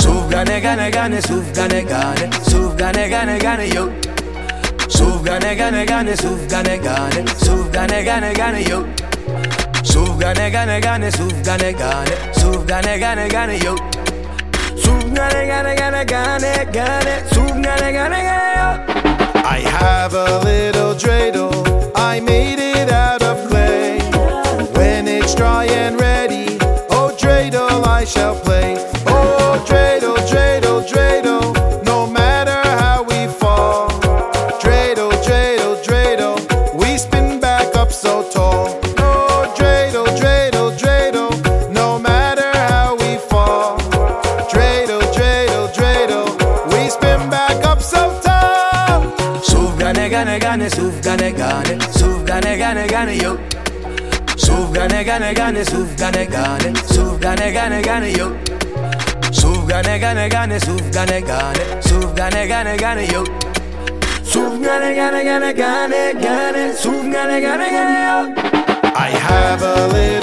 Suf gane gane gane suf gane gane gane gane yo Suf gane gane gane suf gane gane gane gane yo Suf gane gane gane suf gane gane gane gane yo Suf gane gane gane gane gane gane gane yo I have a little dreidel, I made it gane gane gane suf gane gane suf gane gane gane yo Suf gane gane gane suf gane gane suf gane gane gane yo Suf gane gane gane suf gane gane suf gane gane gane yo Suf gane gane gane gane gane suf gane gane gane yo I have a little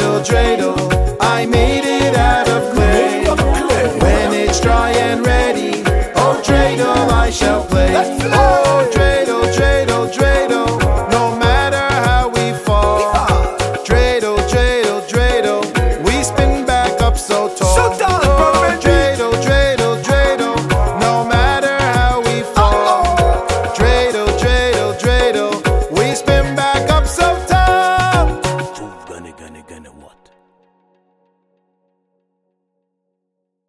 so tall. So tall.